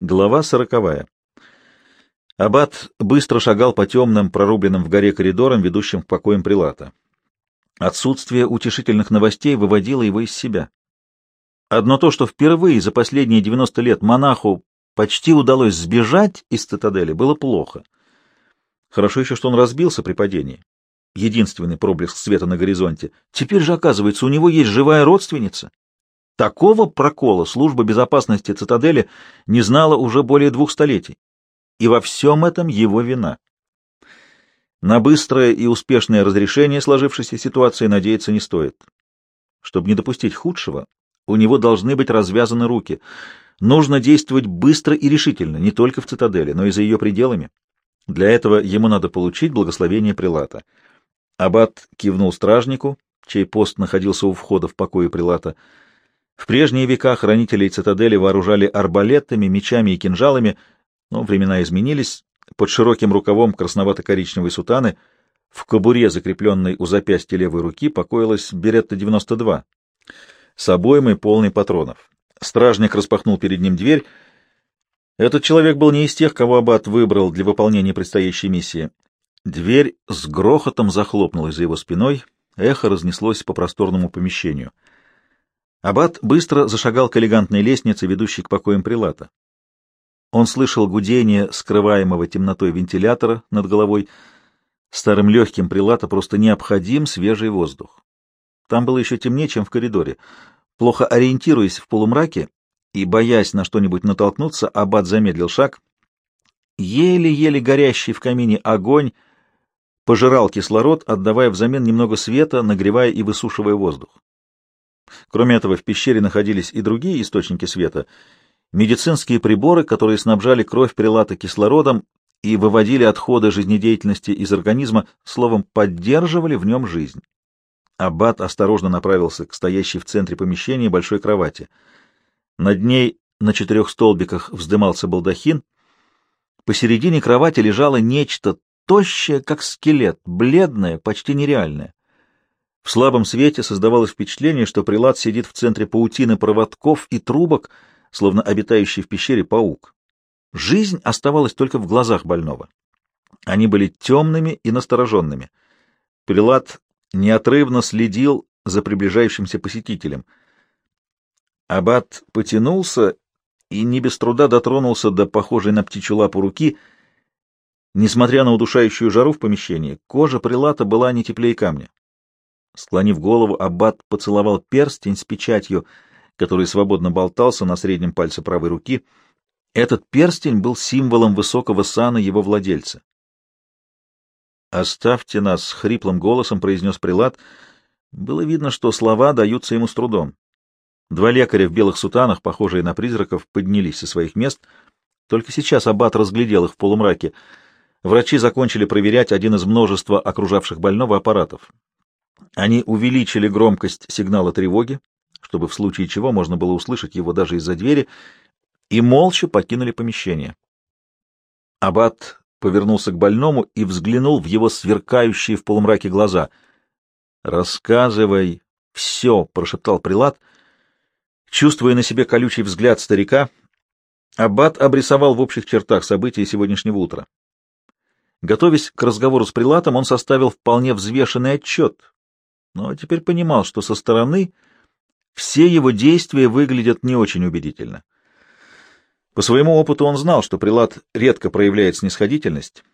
Глава сороковая. Аббат быстро шагал по темным, прорубленным в горе коридорам, ведущим к покоям прилата. Отсутствие утешительных новостей выводило его из себя. Одно то, что впервые за последние 90 лет монаху почти удалось сбежать из цитадели, было плохо. Хорошо еще, что он разбился при падении. Единственный проблеск света на горизонте. Теперь же, оказывается, у него есть живая родственница. Такого прокола служба безопасности цитадели не знала уже более двух столетий. И во всем этом его вина. На быстрое и успешное разрешение сложившейся ситуации надеяться не стоит. Чтобы не допустить худшего, у него должны быть развязаны руки. Нужно действовать быстро и решительно, не только в цитадели, но и за ее пределами. Для этого ему надо получить благословение прилата. Аббат кивнул стражнику, чей пост находился у входа в покое прилата, — в прежние века хранителей цитадели вооружали арбалетами, мечами и кинжалами, но времена изменились. Под широким рукавом красновато-коричневой сутаны в кобуре, закрепленной у запястья левой руки, покоилась Беретта-92 с обоймой полной патронов. Стражник распахнул перед ним дверь. Этот человек был не из тех, кого аббат выбрал для выполнения предстоящей миссии. Дверь с грохотом захлопнулась за его спиной, эхо разнеслось по просторному помещению — Аббат быстро зашагал к элегантной лестнице, ведущей к покоям прилата. Он слышал гудение скрываемого темнотой вентилятора над головой. Старым легким прилата просто необходим свежий воздух. Там было еще темнее, чем в коридоре. Плохо ориентируясь в полумраке и боясь на что-нибудь натолкнуться, Аббат замедлил шаг. Еле-еле горящий в камине огонь пожирал кислород, отдавая взамен немного света, нагревая и высушивая воздух. Кроме этого, в пещере находились и другие источники света, медицинские приборы, которые снабжали кровь прилата кислородом и выводили отходы жизнедеятельности из организма, словом, поддерживали в нем жизнь. Аббат осторожно направился к стоящей в центре помещения большой кровати. Над ней на четырех столбиках вздымался балдахин. Посередине кровати лежало нечто тощее, как скелет, бледное, почти нереальное. В слабом свете создавалось впечатление, что прилад сидит в центре паутины проводков и трубок, словно обитающий в пещере паук. Жизнь оставалась только в глазах больного. Они были темными и настороженными. Прилад неотрывно следил за приближающимся посетителем. Аббат потянулся и не без труда дотронулся до похожей на птичью лапу руки. Несмотря на удушающую жару в помещении, кожа прилата была не теплее камня. Склонив голову, аббат поцеловал перстень с печатью, который свободно болтался на среднем пальце правой руки. Этот перстень был символом высокого сана его владельца. «Оставьте нас!» — хриплым голосом произнес прилад. Было видно, что слова даются ему с трудом. Два лекаря в белых сутанах, похожие на призраков, поднялись со своих мест. Только сейчас аббат разглядел их в полумраке. Врачи закончили проверять один из множества окружавших больного аппаратов. Они увеличили громкость сигнала тревоги, чтобы в случае чего можно было услышать его даже из-за двери, и молча покинули помещение. Аббат повернулся к больному и взглянул в его сверкающие в полумраке глаза. «Рассказывай все», — прошептал прилад. Чувствуя на себе колючий взгляд старика, Аббат обрисовал в общих чертах события сегодняшнего утра. Готовясь к разговору с прилатом, он составил вполне взвешенный отчет, но теперь понимал, что со стороны все его действия выглядят не очень убедительно. По своему опыту он знал, что прилад редко проявляет снисходительность.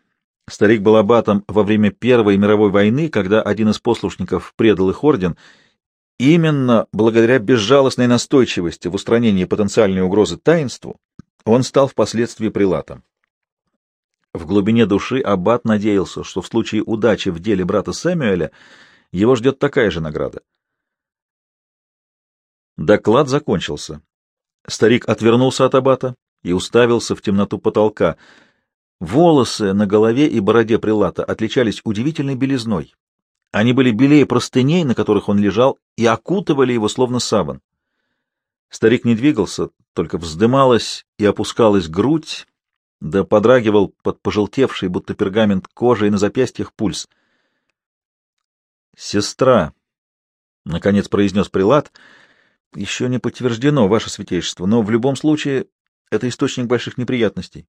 Старик был аббатом во время Первой мировой войны, когда один из послушников предал их орден. Именно благодаря безжалостной настойчивости в устранении потенциальной угрозы таинству он стал впоследствии прилатом. В глубине души аббат надеялся, что в случае удачи в деле брата Сэмюэля его ждет такая же награда. Доклад закончился. Старик отвернулся от абата и уставился в темноту потолка. Волосы на голове и бороде прилата отличались удивительной белизной. Они были белее простыней, на которых он лежал, и окутывали его словно саван. Старик не двигался, только вздымалась и опускалась грудь, да подрагивал под пожелтевший, будто пергамент кожей на запястьях пульс — «Сестра», — наконец произнес прилад, — «еще не подтверждено, ваше святейшество, но в любом случае это источник больших неприятностей.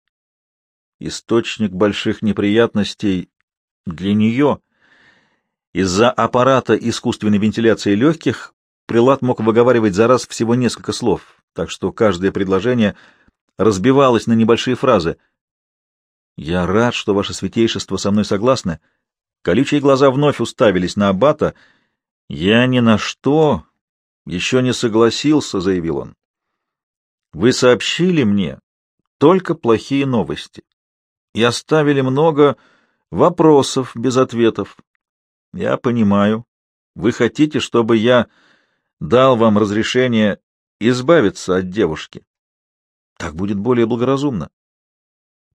Источник больших неприятностей для нее. Из-за аппарата искусственной вентиляции легких прилад мог выговаривать за раз всего несколько слов, так что каждое предложение разбивалось на небольшие фразы. «Я рад, что ваше святейшество со мной согласны». Колючие глаза вновь уставились на аббата. «Я ни на что еще не согласился», — заявил он. «Вы сообщили мне только плохие новости и оставили много вопросов без ответов. Я понимаю, вы хотите, чтобы я дал вам разрешение избавиться от девушки. Так будет более благоразумно.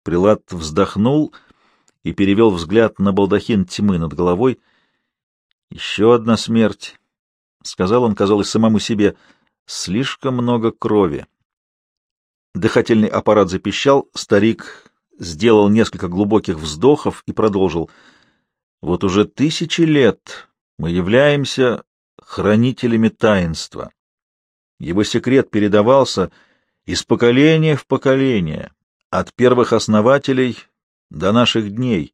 Прилад вздохнул и перевел взгляд на балдахин тьмы над головой. Еще одна смерть, — сказал он, казалось, самому себе, — слишком много крови. Дыхательный аппарат запищал, старик сделал несколько глубоких вздохов и продолжил. Вот уже тысячи лет мы являемся хранителями таинства. Его секрет передавался из поколения в поколение, от первых основателей до наших дней.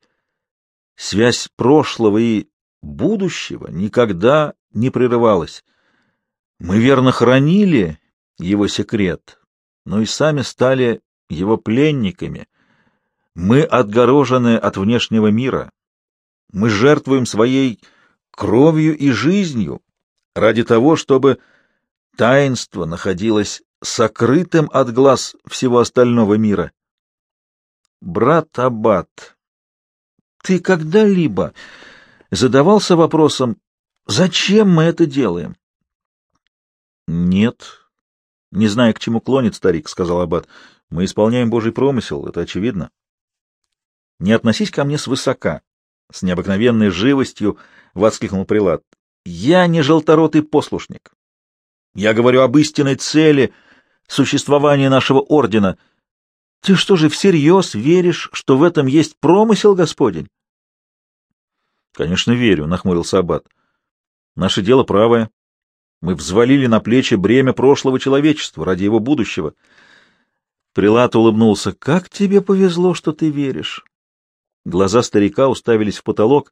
Связь прошлого и будущего никогда не прерывалась. Мы верно хранили его секрет, но и сами стали его пленниками. Мы отгорожены от внешнего мира. Мы жертвуем своей кровью и жизнью ради того, чтобы таинство находилось сокрытым от глаз всего остального мира. Брат Аббат, ты когда-либо задавался вопросом, зачем мы это делаем? Нет, не зная, к чему клонит старик, сказал Аббат. Мы исполняем Божий промысел, это очевидно. Не относись ко мне свысока, с необыкновенной живостью воскликнул прилад. Я не желторотый послушник. Я говорю об истинной цели существования нашего ордена. Ты что же всерьез веришь, что в этом есть промысел Господень? Конечно, верю, нахмурился аббат. Наше дело правое. Мы взвалили на плечи бремя прошлого человечества ради его будущего. Прилат улыбнулся. Как тебе повезло, что ты веришь. Глаза старика уставились в потолок.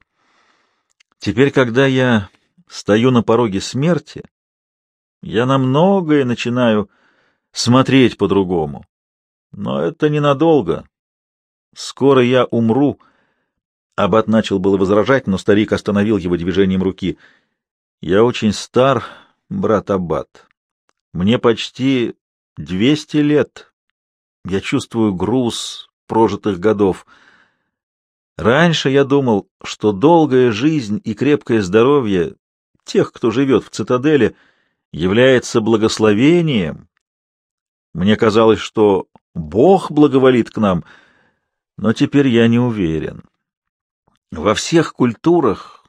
Теперь, когда я стою на пороге смерти, я на многое начинаю смотреть по-другому. Но это ненадолго. Скоро я умру. Аббат начал было возражать, но старик остановил его движением руки. Я очень стар, брат Аббат. Мне почти двести лет. Я чувствую груз прожитых годов. Раньше я думал, что долгая жизнь и крепкое здоровье тех, кто живет в цитадели, является благословением. Мне казалось, что Бог благоволит к нам, но теперь я не уверен. Во всех культурах,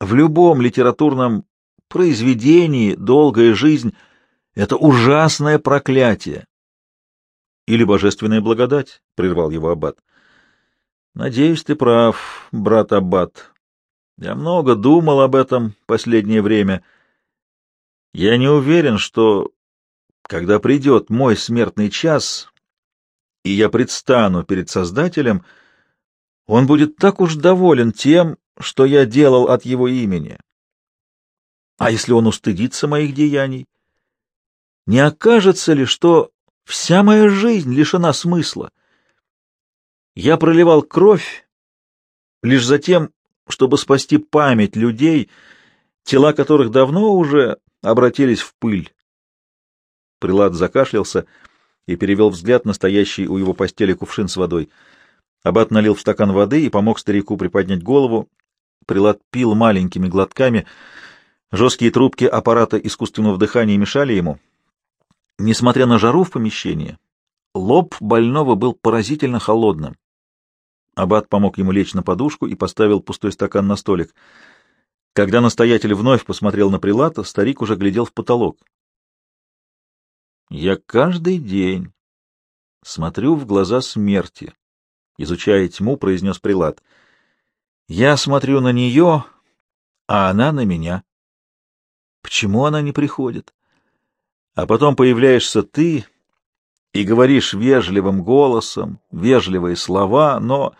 в любом литературном произведении долгая жизнь — это ужасное проклятие. Или божественная благодать, — прервал его аббат. Надеюсь, ты прав, брат аббат. Я много думал об этом последнее время. Я не уверен, что, когда придет мой смертный час, и я предстану перед Создателем, он будет так уж доволен тем, что я делал от его имени. А если он устыдится моих деяний? Не окажется ли, что вся моя жизнь лишена смысла? Я проливал кровь лишь за тем, чтобы спасти память людей, тела которых давно уже обратились в пыль. Прилад закашлялся и перевел взгляд на стоящий у его постели кувшин с водой. Абат налил в стакан воды и помог старику приподнять голову. Прилад пил маленькими глотками. Жесткие трубки аппарата искусственного дыхания мешали ему. Несмотря на жару в помещении, лоб больного был поразительно холодным. Аббат помог ему лечь на подушку и поставил пустой стакан на столик. Когда настоятель вновь посмотрел на прилата, старик уже глядел в потолок. «Я каждый день смотрю в глаза смерти», — изучая тьму, произнес прилат. «Я смотрю на нее, а она на меня. Почему она не приходит? А потом появляешься ты, и говоришь вежливым голосом, вежливые слова, но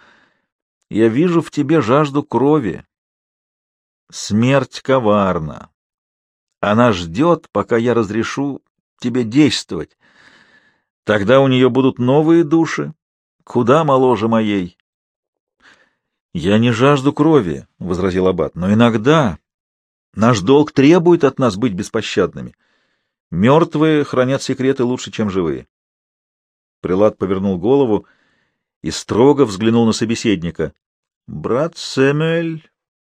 я вижу в тебе жажду крови. Смерть коварна. Она ждет, пока я разрешу тебе действовать. Тогда у нее будут новые души, куда моложе моей. — Я не жажду крови, — возразил Аббат, — но иногда наш долг требует от нас быть беспощадными. Мертвые хранят секреты лучше, чем живые. Прилад повернул голову и строго взглянул на собеседника. — Брат Сэмюэль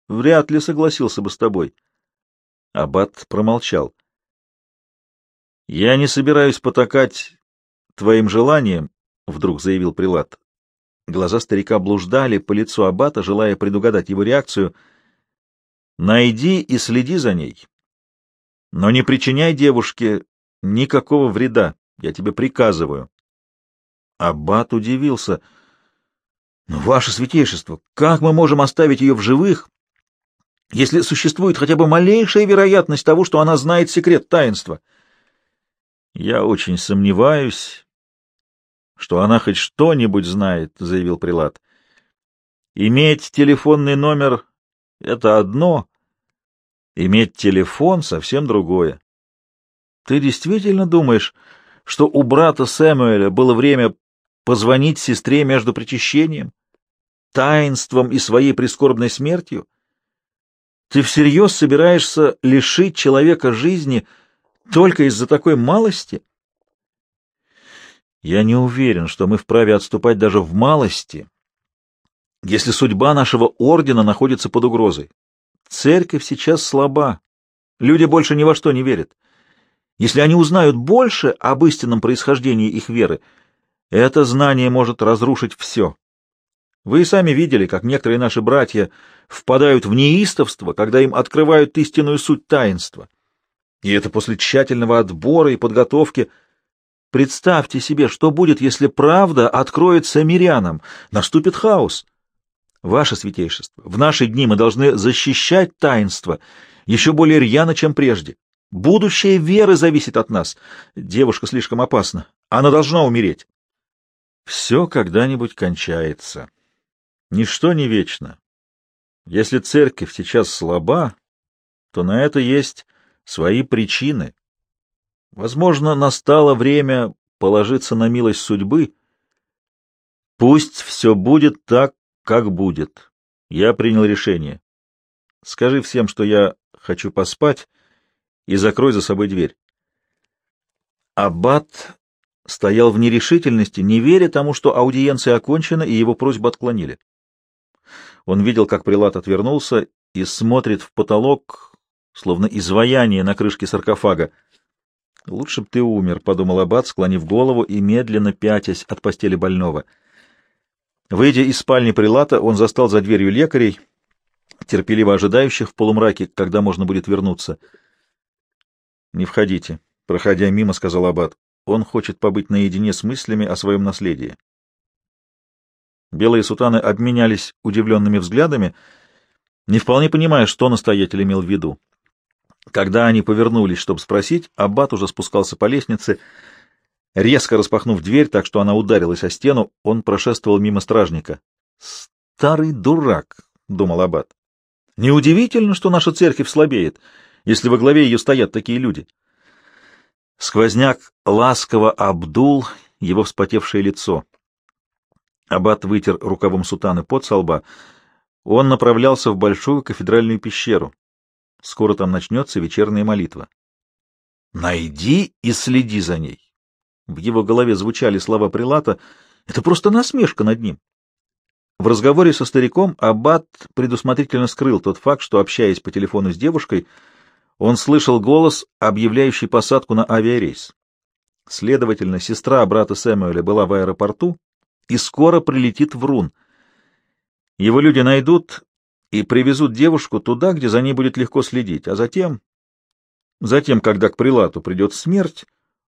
вряд ли согласился бы с тобой. Аббат промолчал. — Я не собираюсь потакать твоим желаниям, — вдруг заявил Прилад. Глаза старика блуждали по лицу Аббата, желая предугадать его реакцию. — Найди и следи за ней. Но не причиняй девушке никакого вреда, я тебе приказываю. Аббат удивился. — Ваше святейшество, как мы можем оставить ее в живых, если существует хотя бы малейшая вероятность того, что она знает секрет таинства? — Я очень сомневаюсь, что она хоть что-нибудь знает, — заявил Прилад. — Иметь телефонный номер — это одно, иметь телефон — совсем другое. Ты действительно думаешь, что у брата Сэмуэля было время позвонить сестре между причащением, таинством и своей прискорбной смертью? Ты всерьез собираешься лишить человека жизни только из-за такой малости? Я не уверен, что мы вправе отступать даже в малости, если судьба нашего ордена находится под угрозой. Церковь сейчас слаба, люди больше ни во что не верят. Если они узнают больше об истинном происхождении их веры, это знание может разрушить все. Вы и сами видели, как некоторые наши братья впадают в неистовство, когда им открывают истинную суть таинства. И это после тщательного отбора и подготовки. Представьте себе, что будет, если правда откроется мирянам, наступит хаос. Ваше святейшество, в наши дни мы должны защищать таинство еще более рьяно, чем прежде. Будущее веры зависит от нас. Девушка слишком опасна. Она должна умереть. Все когда-нибудь кончается. Ничто не вечно. Если церковь сейчас слаба, то на это есть свои причины. Возможно, настало время положиться на милость судьбы. Пусть все будет так, как будет. Я принял решение. Скажи всем, что я хочу поспать, и закрой за собой дверь. Аббат стоял в нерешительности, не веря тому, что аудиенция окончена, и его просьбу отклонили. Он видел, как прилад отвернулся и смотрит в потолок, словно изваяние на крышке саркофага. «Лучше б ты умер», — подумал Аббат, склонив голову и медленно пятясь от постели больного. Выйдя из спальни прилата, он застал за дверью лекарей, терпеливо ожидающих в полумраке, когда можно будет вернуться. «Не входите», — проходя мимо, сказал Аббат. «Он хочет побыть наедине с мыслями о своем наследии». Белые сутаны обменялись удивленными взглядами, не вполне понимая, что настоятель имел в виду. Когда они повернулись, чтобы спросить, аббат уже спускался по лестнице. Резко распахнув дверь, так что она ударилась о стену, он прошествовал мимо стражника. «Старый дурак», — думал аббат. «Неудивительно, что наша церковь слабеет, если во главе ее стоят такие люди». Сквозняк ласково обдул его вспотевшее лицо. Аббат вытер рукавом сутаны под со лба. Он направлялся в большую кафедральную пещеру. Скоро там начнется вечерняя молитва. «Найди и следи за ней». В его голове звучали слова прилата. Это просто насмешка над ним. В разговоре со стариком Аббат предусмотрительно скрыл тот факт, что, общаясь по телефону с девушкой, он слышал голос, объявляющий посадку на авиарейс. Следовательно, сестра брата Сэмюэля была в аэропорту и скоро прилетит в Рун. Его люди найдут и привезут девушку туда, где за ней будет легко следить, а затем... Затем, когда к прилату придет смерть,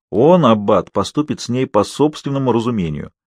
он, аббат, поступит с ней по собственному разумению.